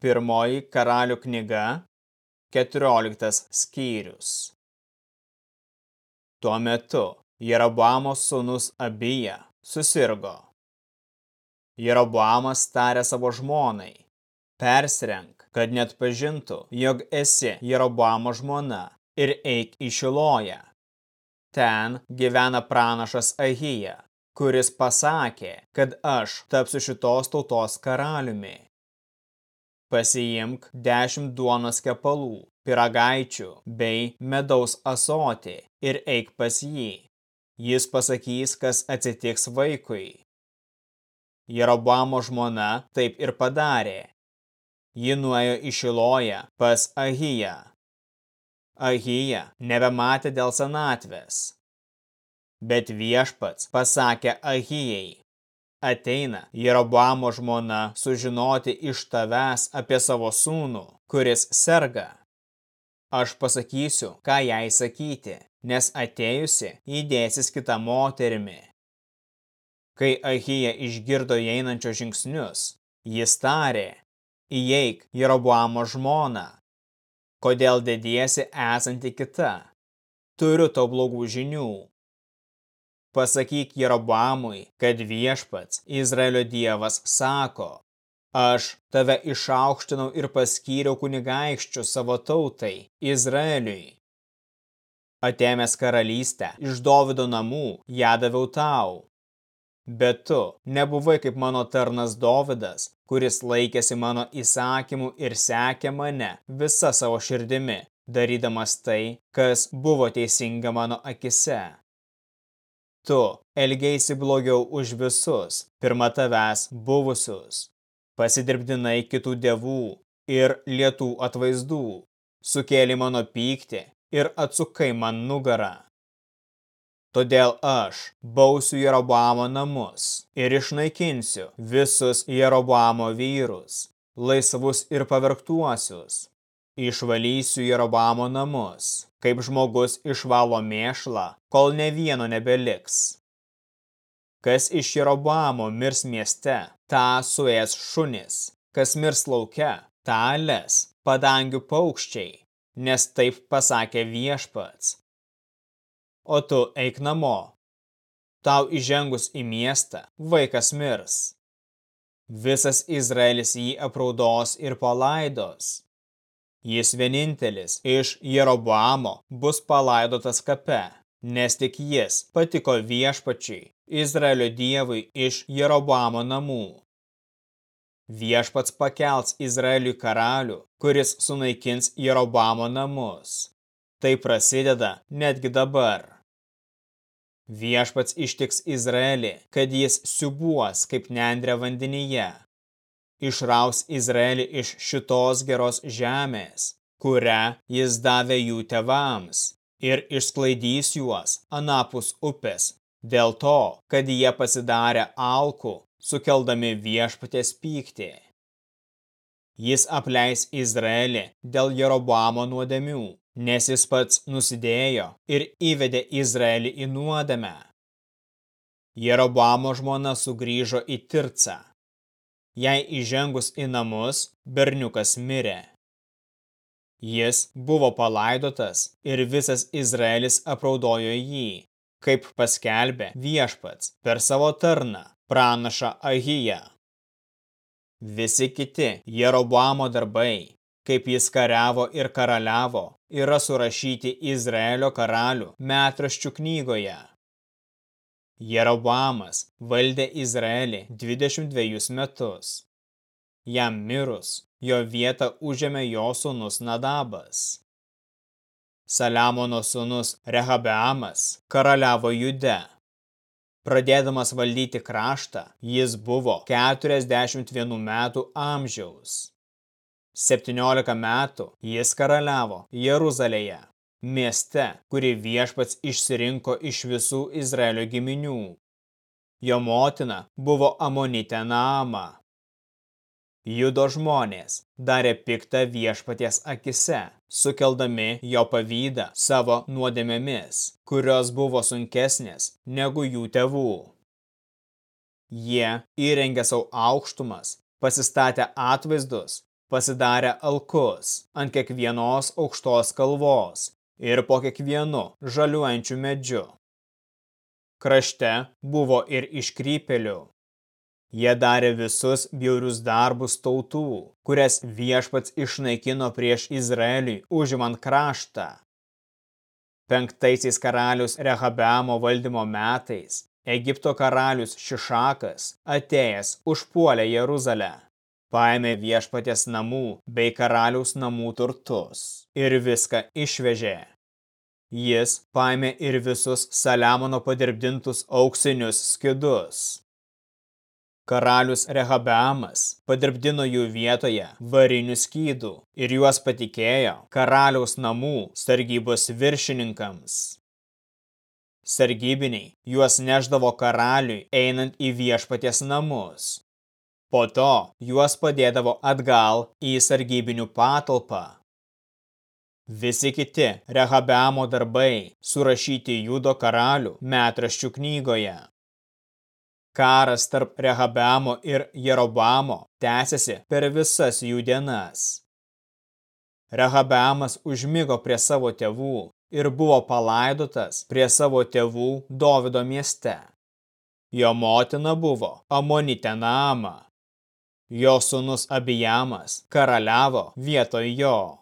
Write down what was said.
Pirmoji karalių knyga, 14 skyrius. Tuo metu Jeroboamo sūnus Abija susirgo. Jeroboamas tarė savo žmonai, persirenk, kad net pažintų, jog esi Jeroboamo žmona ir eik į Šiloją. Ten gyvena pranašas Ahija, kuris pasakė, kad aš tapsiu šitos tautos karaliumi. Pasiimk dešimt duonos kepalų, piragaičių bei medaus asotį ir eik pas jį. Jis pasakys, kas atsitiks vaikui. Jerobamo žmona taip ir padarė. Ji nuėjo į Šiloją pas Ahiją. Ahija nebematė dėl senatvės. Bet viešpats pasakė Ahijai, ateina Jeroboamo žmona sužinoti iš tavęs apie savo sūnų, kuris serga. Aš pasakysiu, ką jai sakyti, nes atėjusi įdėsis kitą moterimi. Kai Ahija išgirdo einančio žingsnius, jis tarė, įeik Jeroboamo žmoną. Kodėl dediesi esanti kita? Turiu to blogų žinių. Pasakyk Jerobamui, kad viešpats, Izraelio dievas, sako, aš tave išaukštinau ir paskyriau kunigaikščių savo tautai, Izraeliui. Atėmęs karalystę iš Dovido namų, ją daviau tau. Bet tu nebuvai kaip mano tarnas Dovidas, kuris laikėsi mano įsakymų ir sekė mane visa savo širdimi, darydamas tai, kas buvo teisinga mano akise. Tu elgeisi blogiau už visus, pirma tavęs buvusius. Pasidirbdinai kitų dievų ir lietų atvaizdų, sukėlė mano pyktį ir atsukai man nugarą. Todėl aš bausiu Jeroboamo namus ir išnaikinsiu visus Jeroboamo vyrus, laisvus ir pavergtuosius. Išvalysiu Jeroboamo namus kaip žmogus išvalo mėšlą, kol ne vieno nebeliks. Kas iš Jerobamo mirs mieste, tą suės šunis, kas mirs lauke, tą les, padangių paukščiai, nes taip pasakė viešpats. O tu eik namo. Tau įžengus į miestą, vaikas mirs. Visas Izraelis jį apraudos ir palaidos. Jis vienintelis iš Jeroboamo bus palaidotas kape, nes tik jis patiko viešpačiai, Izraelio dievui iš Jeroboamo namų. Viešpats pakels Izraeliui karalių, kuris sunaikins Jeroboamo namus. Tai prasideda netgi dabar. Viešpats ištiks Izraelį, kad jis siubuos kaip nendrė vandenyje, išraus Izraelį iš šitos geros žemės, kurią jis davė jų tevams, ir išsklaidys juos anapus upės, dėl to, kad jie pasidarė alkų, sukeldami viešpatės pyktį. Jis apleis Izraelį dėl Jeroboamo nuodėmių, nes jis pats nusidėjo ir įvedė Izraelį į nuodėmę. Jeroboamo žmona sugrįžo į Tircą, Jei įžengus į namus, berniukas mirė. Jis buvo palaidotas ir visas Izraelis apraudojo jį, kaip paskelbė viešpats per savo tarną, pranašą Ahiją. Visi kiti Jeroboamo darbai, kaip jis kariavo ir karaliavo, yra surašyti Izraelio karalių metraščių knygoje. Jeroboamas valdė Izraelį 22 metus. Jam mirus, jo vietą užėmė jo sūnus Nadabas. Saliamono sūnus Rehabeamas karaliavo Jude. Pradėdamas valdyti kraštą, jis buvo 41 metų amžiaus. 17 metų jis karaliavo Jeruzalėje mieste, kurį viešpats išsirinko iš visų Izraelio giminių. Jo motina buvo Amonite Naama. Judo žmonės darė piktą viešpaties akise, sukeldami jo pavydą savo nuodėmėmis, kurios buvo sunkesnės negu jų tėvų. Jie įrengė savo aukštumas, pasistatė atvaizdus pasidarė alkus ant kiekvienos aukštos kalvos ir po kiekvienu žaliuojančiu medžiu. Krašte buvo ir iškrypelių. Jie darė visus bjaurius darbus tautų, kurias viešpats išnaikino prieš Izraelį užimant kraštą. Penktaisiais karalius Rehabeamo valdymo metais Egipto karalius Šišakas atėjęs užpuolė Jeruzalę, paėmė viešpatės namų bei karaliaus namų turtus ir viską išvežė. Jis paėmė ir visus Saliamono padirbdintus auksinius skidus. Karalius Rehabeamas padirbdino jų vietoje varinių skydų ir juos patikėjo karaliaus namų sargybos viršininkams. Sargybiniai juos neždavo karaliui einant į viešpaties namus. Po to juos padėdavo atgal į sargybinių patalpą. Visi kiti Rehabeamo darbai surašyti Judo karalių metraščių knygoje. Karas tarp Rehabeamo ir Jerobamo tęsiasi per visas jų dienas. Rehabeamas užmigo prie savo tėvų ir buvo palaidotas prie savo tėvų Dovido mieste. Jo motina buvo Amonite Naama. Jo sūnus Abijamas karaliavo vietoj jo.